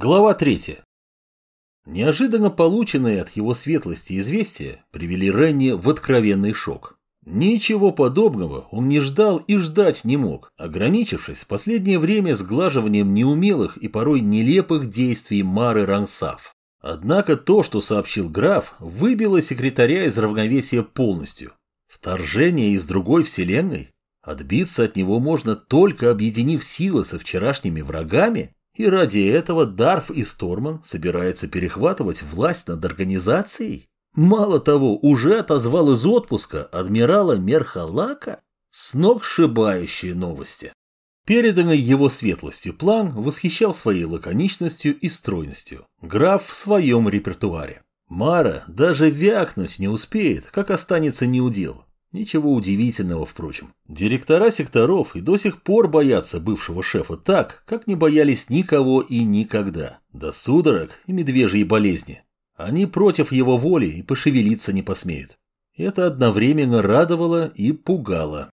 Глава 3. Неожиданно полученные от его светлости известия привели Ренни в откровенный шок. Ничего подобного он не ждал и ждать не мог, ограничившись в последнее время сглаживанием неумелых и порой нелепых действий Мары Рансав. Однако то, что сообщил граф, выбило секретаря из равновесия полностью. Вторжение из другой вселенной? Отбиться от него можно только объединив силы со вчерашними врагами? И ради этого Дарф и Сторман собираются перехватывать власть над организацией? Мало того, уже отозвал из отпуска адмирала Мерхалака? Сногсшибающие новости. Переданный его светлостью план восхищал своей лаконичностью и стройностью. Граф в своем репертуаре. Мара даже вякнуть не успеет, как останется неудел. Ничего удивительного, впрочем. Директора секторов и до сих пор боятся бывшего шефа так, как не боялись никого и никогда. До судорог и медвежьей болезни. Они против его воли и пошевелиться не посмеют. Это одновременно радовало и пугало.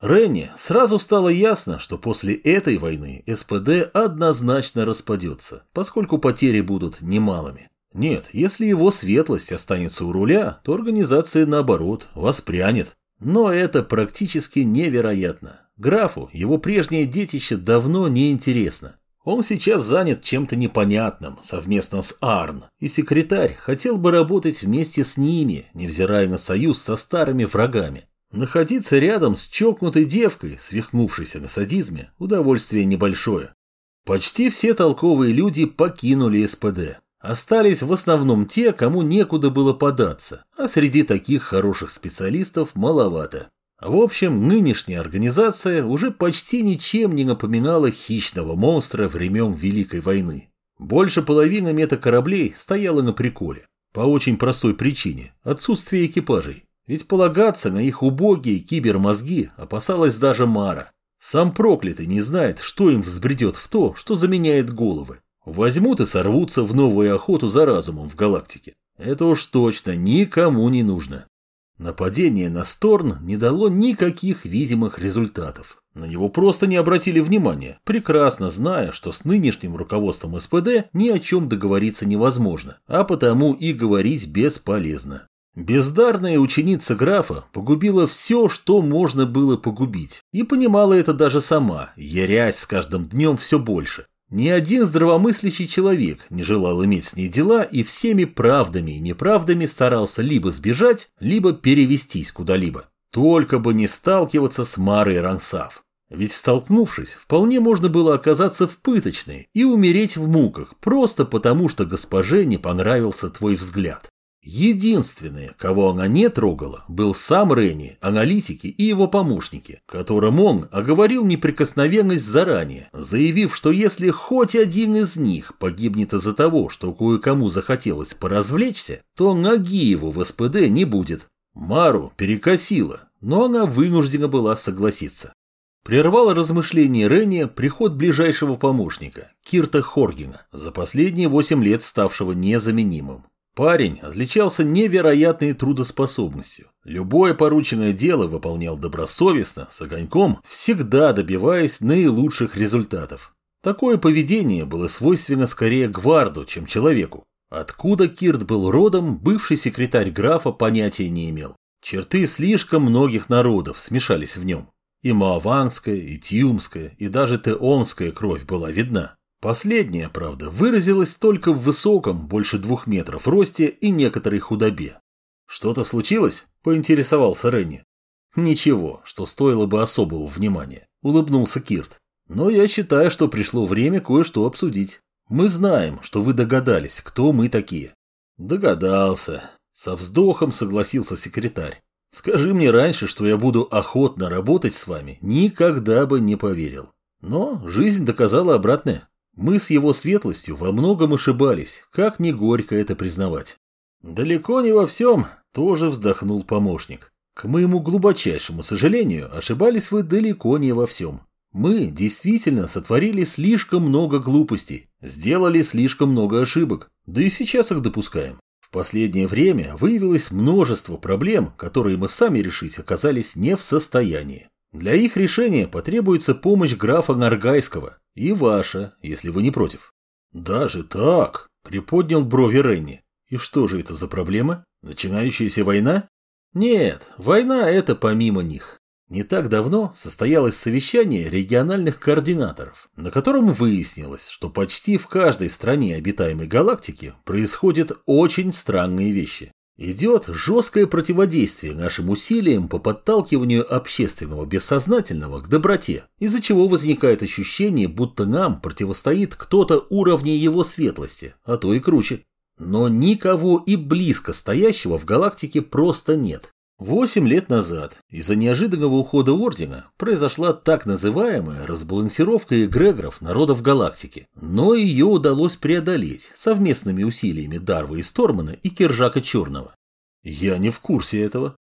Ренни сразу стало ясно, что после этой войны СПД однозначно распадется, поскольку потери будут немалыми. Нет, если его светлость останется у руля, то организация, наоборот, воспрянет. Но это практически невероятно. Графу его прежнее детище давно не интересно. Он сейчас занят чем-то непонятным совместно с Арн, и секретарь хотел бы работать вместе с ними, невзирая на союз со старыми врагами. Находиться рядом с чокнутой девкой, свихнувшейся на садизме, удовольствие небольшое. Почти все толковые люди покинули СПД. Остались в основном те, кому некуда было податься, а среди таких хороших специалистов маловато. В общем, нынешняя организация уже почти ничем не напоминала хищного монстра времен Великой войны. Больше половины метакораблей стояла на приколе. По очень простой причине – отсутствие экипажей. Ведь полагаться на их убогие кибермозги опасалась даже Мара. Сам проклятый не знает, что им взбредет в то, что заменяет головы. Возьмут и сорвутся в новую охоту за разумом в галактике. Это уж точно никому не нужно. Нападение на Сторн не дало никаких видимых результатов. На него просто не обратили внимания, прекрасно зная, что с нынешним руководством СПД ни о чем договориться невозможно, а потому и говорить бесполезно. Бездарная ученица графа погубила все, что можно было погубить, и понимала это даже сама, ярясь с каждым днем все больше. Ни один здравомыслящий человек не желал иметь с ней дела и всеми правдами и неправдами старался либо сбежать, либо перевестись куда-либо. Только бы не сталкиваться с Марой Рансав. Ведь столкнувшись, вполне можно было оказаться в пыточной и умереть в муках, просто потому что госпоже не понравился твой взгляд. Единственное, кого она не трогала, был сам Ренни, аналитики и его помощники, которым он оговорил неприкосновенность заранее, заявив, что если хоть один из них погибнет из-за того, что кое-кому захотелось поразвлечься, то ноги его в СПД не будет. Мару перекосило, но она вынуждена была согласиться. Прервал размышления Ренни приход ближайшего помощника, Кирта Хоргина, за последние восемь лет ставшего незаменимым. Парень отличался невероятной трудоспособностью. Любое порученное дело выполнял добросовестно, с огоньком, всегда добиваясь наилучших результатов. Такое поведение было свойственно скорее гварду, чем человеку. Откуда Кирт был родом, бывший секретарь графа понятия не имел. Черты слишком многих народов смешались в нем. И мааванская, и тиумская, и даже теонская кровь была видна. Последняя, правда, выразилась только в высоком, больше двух метров, росте и некоторой худобе. «Что-то случилось?» – поинтересовался Ренни. «Ничего, что стоило бы особого внимания», – улыбнулся Кирт. «Но я считаю, что пришло время кое-что обсудить. Мы знаем, что вы догадались, кто мы такие». «Догадался», – со вздохом согласился секретарь. «Скажи мне раньше, что я буду охотно работать с вами, никогда бы не поверил. Но жизнь доказала обратное. Мы с его светлостью во многом ошибались, как не горько это признавать. Далеко не во всем, тоже вздохнул помощник. К моему глубочайшему сожалению, ошибались вы далеко не во всем. Мы действительно сотворили слишком много глупостей, сделали слишком много ошибок, да и сейчас их допускаем. В последнее время выявилось множество проблем, которые мы сами решить оказались не в состоянии. Для их решения потребуется помощь графа Наргайского, и ваша, если вы не против. Даже так? Приподнял брови Ренни. И что же это за проблема? Начинающаяся война? Нет, война это помимо них. Не так давно состоялось совещание региональных координаторов, на котором выяснилось, что почти в каждой стране обитаемой галактики происходят очень странные вещи. Идет жесткое противодействие нашим усилиям по подталкиванию общественного бессознательного к доброте, из-за чего возникает ощущение, будто нам противостоит кто-то уровня его светлости, а то и круче. Но никого и близко стоящего в галактике просто нет. Восемь лет назад из-за неожиданного ухода Ордена произошла так называемая разбалансировка эгрегоров народов галактики, но ее удалось преодолеть совместными усилиями Дарва и Стормана и Киржака Черного. Я не в курсе этого.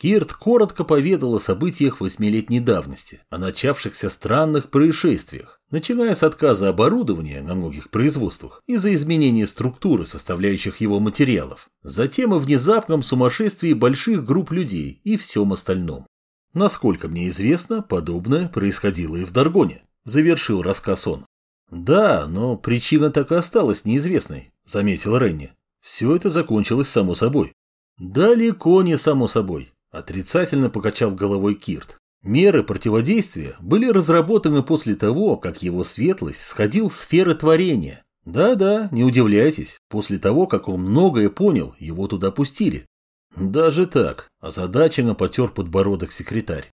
Кирт коротко поведал о событиях восьмилетней давности, о начавшихся странных происшествиях, начиная с отказа оборудования на многих производствах из-за изменения структуры составляющих его материалов, затем о внезапном сумасшествии больших групп людей и всем остальном. Насколько мне известно, подобное происходило и в Даргоне, завершил рассказ он. Да, но причина так и осталась неизвестной, заметил Ренни. Все это закончилось само собой. Далеко не само собой. Отрицательно покачал головой Кирт. Меры противодействия были разработаны после того, как его светлость сходил в сферы творения. Да-да, не удивляйтесь, после того, как он многое понял, его туда пустили. Даже так, озадаченно потер подбородок секретарь.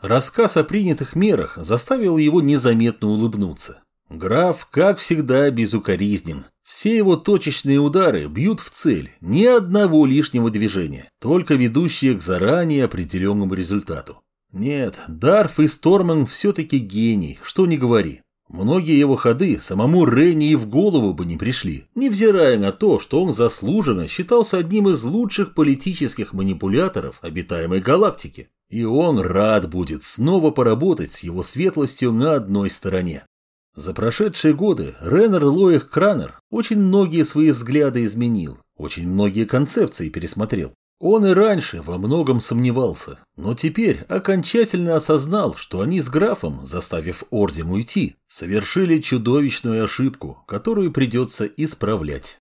Рассказ о принятых мерах заставил его незаметно улыбнуться. Граф, как всегда, безукоризнен. Все его точечные удары бьют в цель, ни одного лишнего движения, только ведущие к заранее определенному результату. Нет, Дарф и Сторман все-таки гений, что не говори. Многие его ходы самому Ренни и в голову бы не пришли, невзирая на то, что он заслуженно считался одним из лучших политических манипуляторов обитаемой галактики. И он рад будет снова поработать с его светлостью на одной стороне. За прошедшие годы Реннер Лоих Кранер очень многие свои взгляды изменил, очень многие концепции пересмотрел. Он и раньше во многом сомневался, но теперь окончательно осознал, что они с графом, заставив орден уйти, совершили чудовищную ошибку, которую придется исправлять.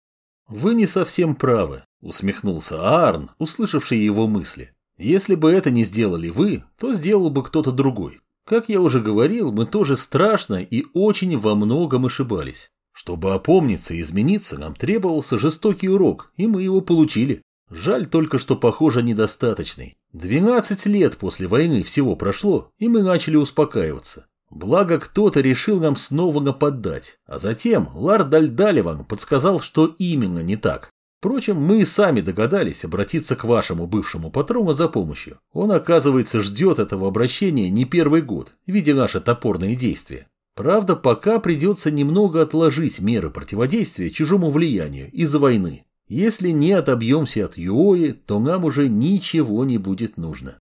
«Вы не совсем правы», — усмехнулся Аарн, услышавший его мысли. «Если бы это не сделали вы, то сделал бы кто-то другой. Как я уже говорил, мы тоже страшно и очень во многом ошибались. Чтобы опомниться и измениться, нам требовался жестокий урок, и мы его получили. Жаль только, что, похоже, недостаточный. Двенадцать лет после войны всего прошло, и мы начали успокаиваться. Благо, кто-то решил нам снова нападать, а затем Лард Дальдаливан подсказал, что именно не так. Впрочем, мы сами догадались обратиться к вашему бывшему патрону за помощью. Он, оказывается, ждет этого обращения не первый год, видя наши топорные действия. Правда, пока придется немного отложить меры противодействия чужому влиянию из-за войны. Если не отобьемся от Юои, то нам уже ничего не будет нужно.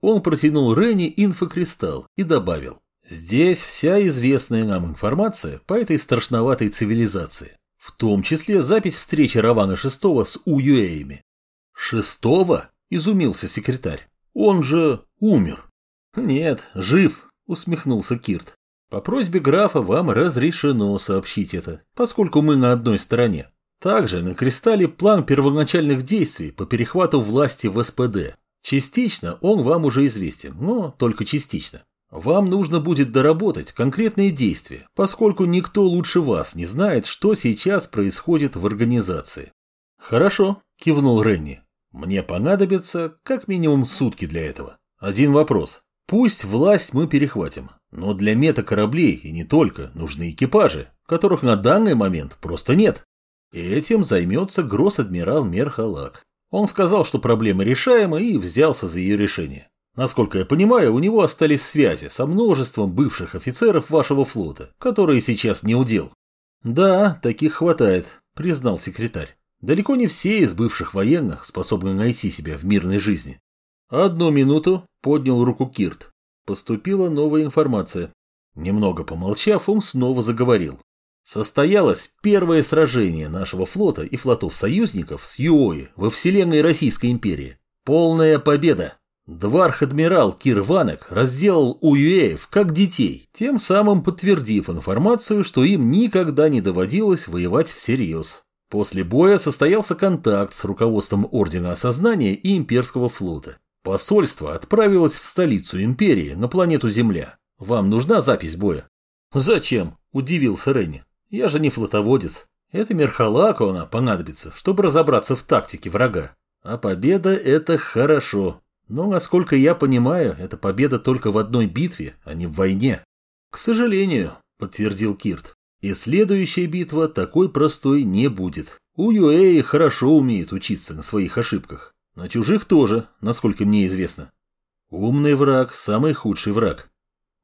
Он протянул Рене инфокристалл и добавил. Здесь вся известная нам информация по этой страшноватой цивилизации. В том числе запись встречи Равана Шестого с Уюэями. Шестого? Изумился секретарь. Он же умер. Нет, жив, усмехнулся Кирт. По просьбе графа вам разрешено сообщить это, поскольку мы на одной стороне. Также на кристалле план первоначальных действий по перехвату власти в СПД. Частично он вам уже известен, но только частично. Вам нужно будет доработать конкретные действия, поскольку никто лучше вас не знает, что сейчас происходит в организации. Хорошо, кивнул Ренни. Мне понадобится как минимум сутки для этого. Один вопрос. Пусть власть мы перехватим, но для метакораблей и не только нужны экипажи, которых на данный момент просто нет. И этим займется гросс-адмирал Мерхалак. Он сказал, что проблема решаема и взялся за ее решение. Насколько я понимаю, у него остались связи со множеством бывших офицеров вашего флота, которые сейчас не удел. Да, таких хватает, признал секретарь. Далеко не все из бывших военных способны найти себя в мирной жизни. Одну минуту, поднял руку Кирт. Поступила новая информация. Немного помолчав, он снова заговорил. Состоялось первое сражение нашего флота и флотов союзников с Юои во вселенной Российской империи. Полная победа. Дварх-адмирал Кир Ванек разделал уюэев как детей, тем самым подтвердив информацию, что им никогда не доводилось воевать всерьез. После боя состоялся контакт с руководством Ордена Осознания и Имперского флота. Посольство отправилось в столицу Империи, на планету Земля. Вам нужна запись боя? Зачем? Удивился Ренни. Я же не флотоводец. Это Мерхалаку она понадобится, чтобы разобраться в тактике врага. А победа – это хорошо. Но, насколько я понимаю, это победа только в одной битве, а не в войне. К сожалению, подтвердил Кирт. И следующая битва такой простой не будет. У Юэи хорошо умеет учиться на своих ошибках. На чужих тоже, насколько мне известно. Умный враг – самый худший враг.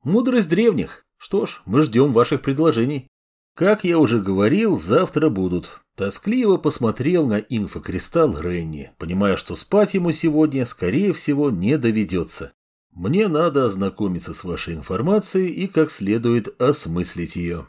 Мудрость древних. Что ж, мы ждем ваших предложений. Как я уже говорил, завтра будут. Тоскливо посмотрел на инфокристалл Ренни, понимая, что спать ему сегодня, скорее всего, не доведется. Мне надо ознакомиться с вашей информацией и как следует осмыслить ее.